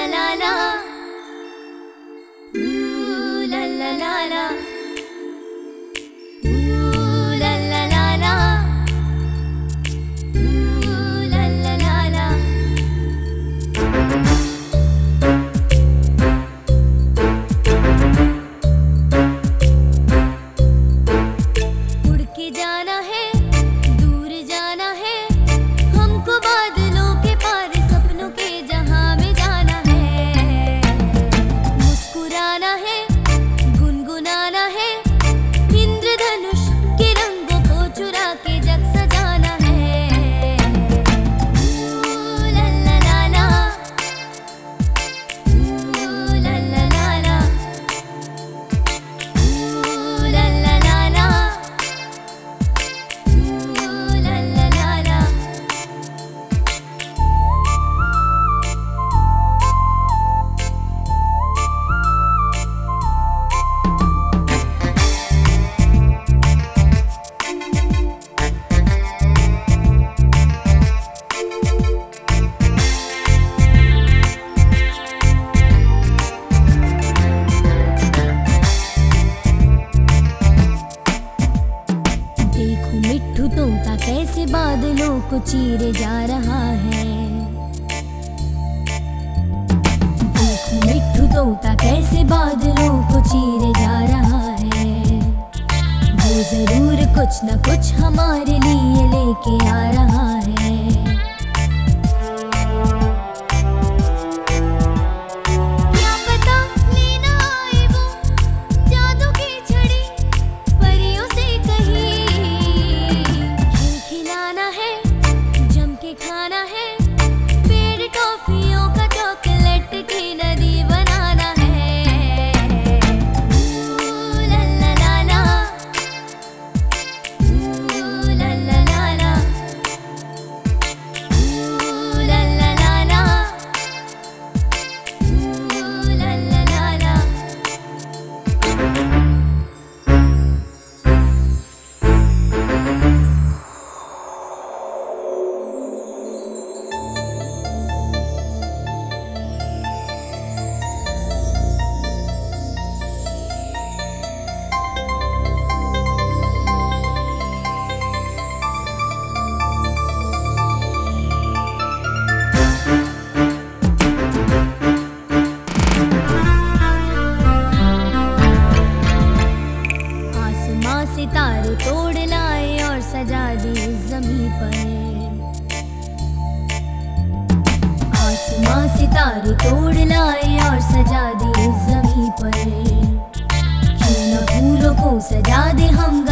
la la la. से बादलों को चीरे जा रहा है। मिठू तोता कैसे बादलों को चीरे जा रहा है? वो ज़रूर कुछ ना कुछ हमारे लिए लेके आ रहा सितारे तोड़ लाए और सजा दी जमी पर। आसमां सितारे तोड़ लाए और सजा दी जमी पर। क्यों न फूलों को सजा दे हम